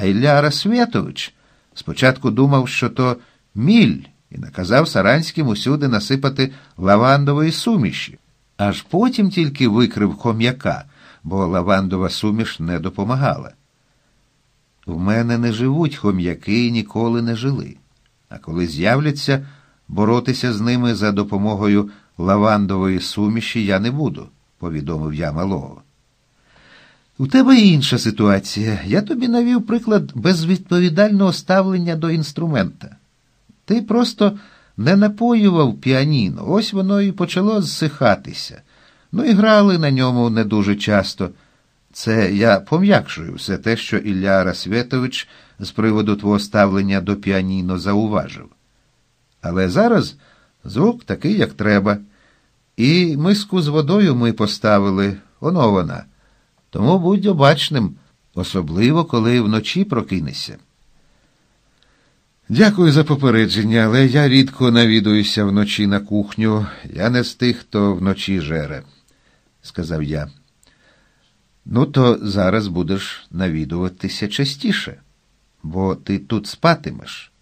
А Ілля Расвєтович спочатку думав, що то міль, і наказав Саранським усюди насипати лавандової суміші, аж потім тільки викрив хом'яка, бо лавандова суміш не допомагала. В мене не живуть хом'яки і ніколи не жили. А коли з'являться, боротися з ними за допомогою лавандової суміші я не буду, повідомив я малого. У тебе інша ситуація. Я тобі навів приклад безвідповідального ставлення до інструмента. Ти просто не напоював піаніно, ось воно і почало зсихатися. Ну і грали на ньому не дуже часто. Це я пом'якшую все те, що Ілля Расвєтович з приводу твого ставлення до піаніно зауважив. Але зараз звук такий, як треба. І миску з водою ми поставили, оно вона. Тому будь обачним, особливо коли вночі прокинешся. Дякую за попередження, але я рідко навідуюся вночі на кухню. Я не з тих, хто вночі жере, сказав я. Ну, то зараз будеш навідуватися частіше, бо ти тут спатимеш.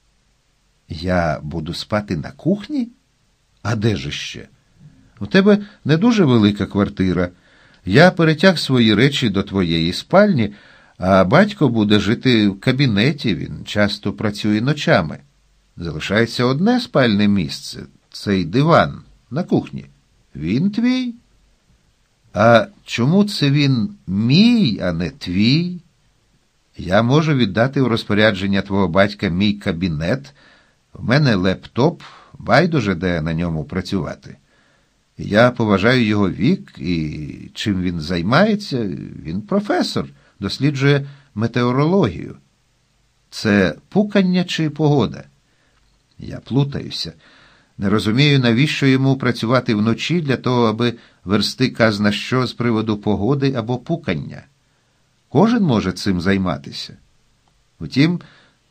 Я буду спати на кухні? А де ж ще? У тебе не дуже велика квартира. Я перетяг свої речі до твоєї спальні, а батько буде жити в кабінеті, він часто працює ночами. Залишається одне спальне місце цей диван на кухні. Він твій. А чому це він мій, а не твій? Я можу віддати у розпорядження твого батька мій кабінет. В мене лептоп, байдуже де на ньому працювати. Я поважаю його вік і чим він займається, він професор, досліджує метеорологію. Це пукання чи погода? Я плутаюся. Не розумію, навіщо йому працювати вночі для того, аби версти казна що з приводу погоди або пукання. Кожен може цим займатися. Втім,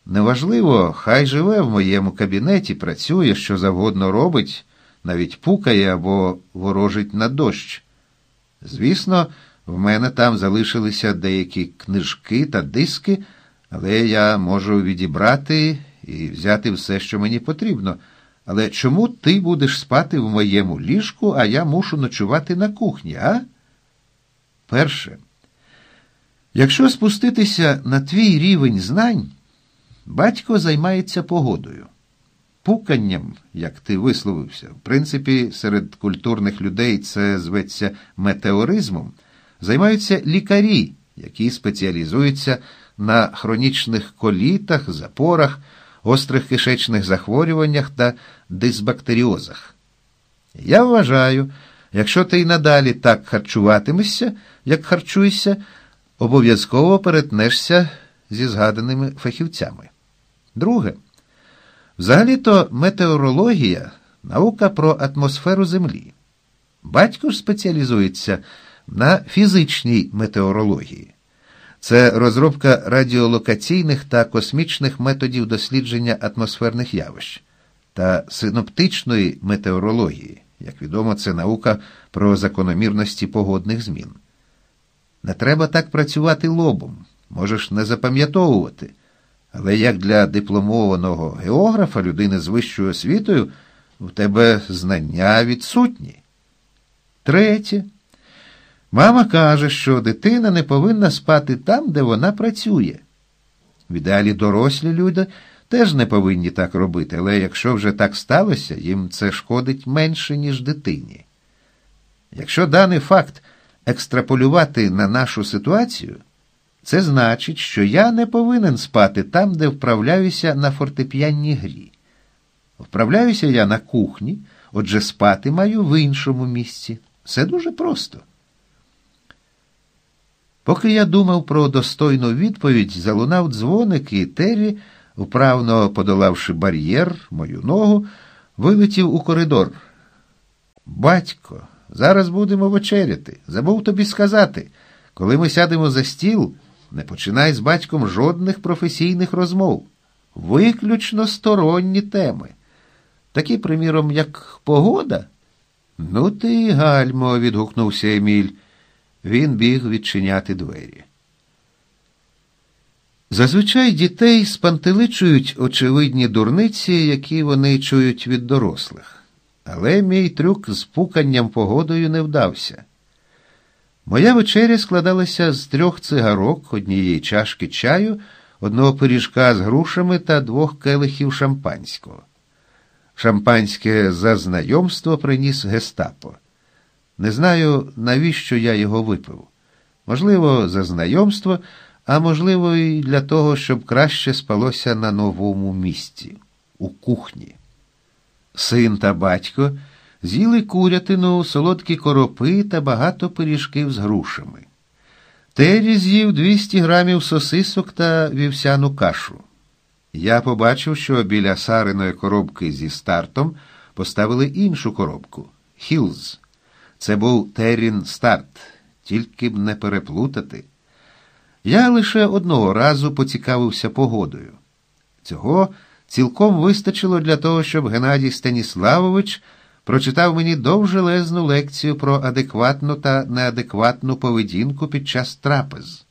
неважливо, хай живе в моєму кабінеті, працює, що завгодно робить, навіть пукає або ворожить на дощ. Звісно, в мене там залишилися деякі книжки та диски, але я можу відібрати і взяти все, що мені потрібно. Але чому ти будеш спати в моєму ліжку, а я мушу ночувати на кухні, а? Перше. Якщо спуститися на твій рівень знань, батько займається погодою. Пуканням, як ти висловився, в принципі, серед культурних людей це зветься метеоризмом, займаються лікарі, які спеціалізуються на хронічних колітах, запорах гострих кишечних захворюваннях та дисбактеріозах. Я вважаю, якщо ти й надалі так харчуватимешся, як харчуєшся, обов'язково перетнешся зі згаданими фахівцями. Друге, взагалі-то метеорологія наука про атмосферу Землі. Батько ж спеціалізується на фізичній метеорології. Це розробка радіолокаційних та космічних методів дослідження атмосферних явищ та синоптичної метеорології. Як відомо, це наука про закономірності погодних змін. Не треба так працювати лобом, можеш не запам'ятовувати. Але як для дипломованого географа, людини з вищою освітою, в тебе знання відсутні. Третє. Мама каже, що дитина не повинна спати там, де вона працює. В ідеалі дорослі люди теж не повинні так робити, але якщо вже так сталося, їм це шкодить менше, ніж дитині. Якщо даний факт екстраполювати на нашу ситуацію, це значить, що я не повинен спати там, де вправляюся на фортепіанній грі. Вправляюся я на кухні, отже, спати маю в іншому місці. Все дуже просто. Поки я думав про достойну відповідь, залунав дзвоник, і Террі, вправно подолавши бар'єр, мою ногу, вилетів у коридор. Батько, зараз будемо вечеряти. Забув тобі сказати. Коли ми сядемо за стіл, не починай з батьком жодних професійних розмов. Виключно сторонні теми. Такі, приміром, як погода. Ну ти, гальмо, відгукнувся Еміль. Він біг відчиняти двері. Зазвичай дітей спантеличують очевидні дурниці, які вони чують від дорослих. Але мій трюк з пуканням погодою не вдався. Моя вечеря складалася з трьох цигарок, однієї чашки чаю, одного пиріжка з грушами та двох келихів шампанського. Шампанське за знайомство приніс гестапо. Не знаю, навіщо я його випив. Можливо, за знайомство, а можливо, і для того, щоб краще спалося на новому місці у кухні. Син та батько з'їли курятину, солодкі коропи та багато пиріжків з грушами. Террі з'їв 200 грамів сосисок та вівсяну кашу. Я побачив, що біля сариної коробки зі стартом поставили іншу коробку Хілз. Це був Террін старт, тільки б не переплутати. Я лише одного разу поцікавився погодою. Цього цілком вистачило для того, щоб Геннадій Станіславович прочитав мені довжелезну лекцію про адекватну та неадекватну поведінку під час трапез.